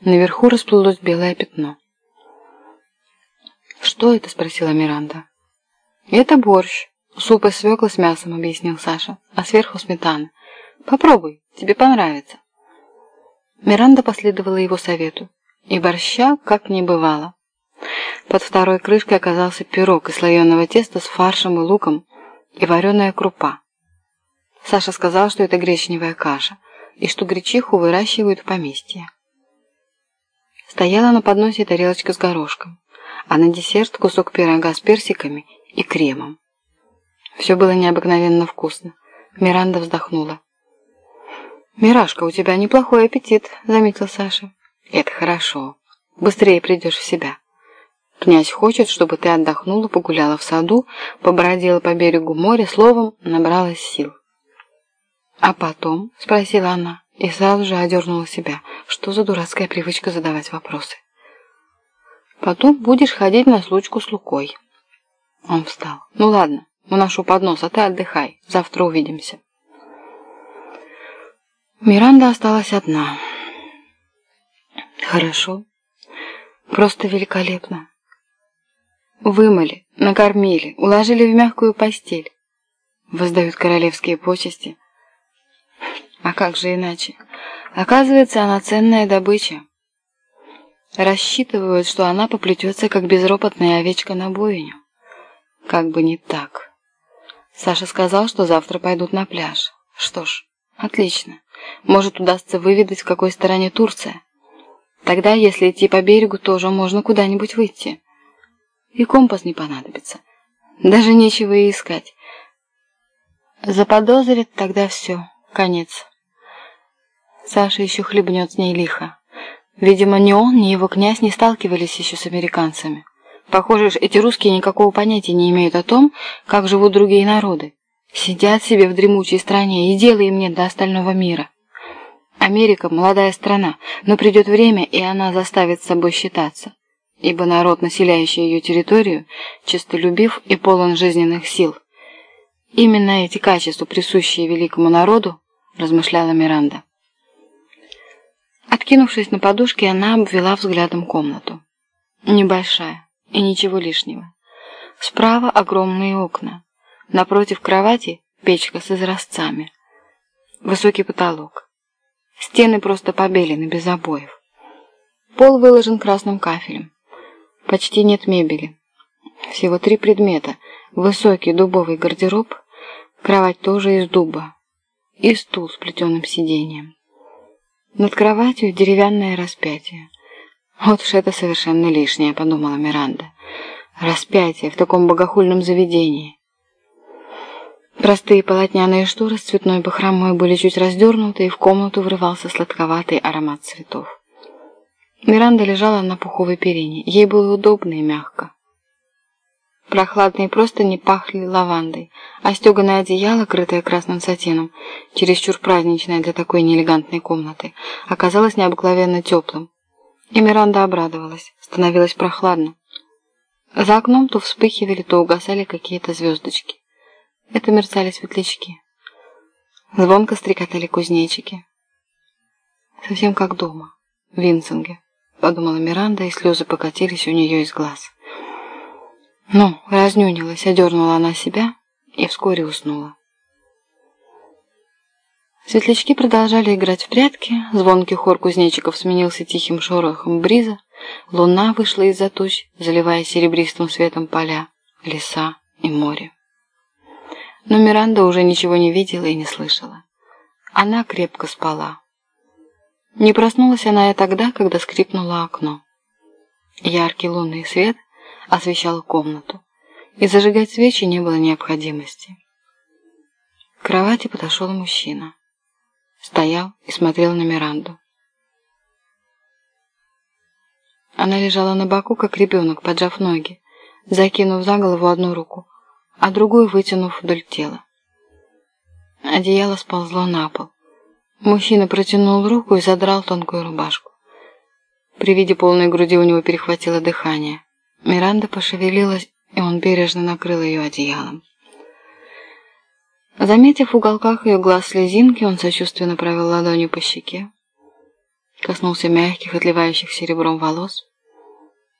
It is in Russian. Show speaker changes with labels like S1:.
S1: Наверху расплылось белое пятно. «Что это?» – спросила Миранда. «Это борщ. Суп из свекла с мясом», – объяснил Саша. «А сверху сметана. Попробуй, тебе понравится». Миранда последовала его совету. И борща как не бывало. Под второй крышкой оказался пирог из слоеного теста с фаршем и луком и вареная крупа. Саша сказал, что это гречневая каша и что гречиху выращивают в поместье. Стояла на подносе тарелочка с горошком, а на десерт кусок пирога с персиками и кремом. Все было необыкновенно вкусно. Миранда вздохнула. «Мирашка, у тебя неплохой аппетит», — заметил Саша. «Это хорошо. Быстрее придешь в себя. Князь хочет, чтобы ты отдохнула, погуляла в саду, побродила по берегу моря, словом, набралась сил». «А потом?» — спросила она, и сразу же одернула себя. Что за дурацкая привычка задавать вопросы? «Потом будешь ходить на случку с Лукой». Он встал. «Ну ладно, уношу поднос, а ты отдыхай. Завтра увидимся». Миранда осталась одна. Хорошо. Просто великолепно. Вымыли, накормили, уложили в мягкую постель. Воздают королевские почести. А как же иначе? Оказывается, она ценная добыча. Рассчитывают, что она поплетется, как безропотная овечка на бойню. Как бы не так. Саша сказал, что завтра пойдут на пляж. Что ж, отлично. Может, удастся выведать, в какой стороне Турция. Тогда, если идти по берегу, тоже можно куда-нибудь выйти. И компас не понадобится. Даже нечего и искать. Заподозрит тогда все. Конец. Саша еще хлебнет с ней лихо. Видимо, ни он, ни его князь не сталкивались еще с американцами. Похоже, эти русские никакого понятия не имеют о том, как живут другие народы. Сидят себе в дремучей стране, и дела им нет до остального мира. Америка – молодая страна, но придет время, и она заставит с собой считаться. Ибо народ, населяющий ее территорию, честолюбив и полон жизненных сил. Именно эти качества, присущие великому народу, размышляла Миранда. Откинувшись на подушке, она обвела взглядом комнату. Небольшая и ничего лишнего. Справа огромные окна. Напротив кровати печка с изразцами. Высокий потолок. Стены просто побелены, без обоев. Пол выложен красным кафелем. Почти нет мебели. Всего три предмета. Высокий дубовый гардероб, кровать тоже из дуба и стул с плетеным сиденьем. Над кроватью деревянное распятие. Вот уж это совершенно лишнее, подумала Миранда. Распятие в таком богохульном заведении. Простые полотняные шторы с цветной бахромой были чуть раздернуты, и в комнату врывался сладковатый аромат цветов. Миранда лежала на пуховой перине. Ей было удобно и мягко. Прохладные просто не пахли лавандой, а стеганое одеяло, крытое красным сатином, чересчур праздничное для такой неэлегантной комнаты, оказалось необыкновенно теплым. И Миранда обрадовалась. Становилось прохладно. За окном то вспыхивали, то угасали какие-то звездочки. Это мерцали светлячки. Звонко стрекотали кузнечики. Совсем как дома, в Винсинге, подумала Миранда, и слезы покатились у нее из глаз. Ну, разнюнилась, одернула она себя и вскоре уснула. Светлячки продолжали играть в прятки, звонкий хор кузнечиков сменился тихим шорохом бриза, луна вышла из-за туч, заливая серебристым светом поля, леса и море. Но Миранда уже ничего не видела и не слышала. Она крепко спала. Не проснулась она и тогда, когда скрипнуло окно. Яркий лунный свет освещал комнату, и зажигать свечи не было необходимости. К кровати подошел мужчина. Стоял и смотрел на Миранду. Она лежала на боку, как ребенок, поджав ноги, закинув за голову одну руку, а другую вытянув вдоль тела. Одеяло сползло на пол. Мужчина протянул руку и задрал тонкую рубашку. При виде полной груди у него перехватило дыхание. Миранда пошевелилась, и он бережно накрыл ее одеялом. Заметив в уголках ее глаз слезинки, он сочувственно провел ладонью по щеке. коснулся мягких, отливающих серебром волос,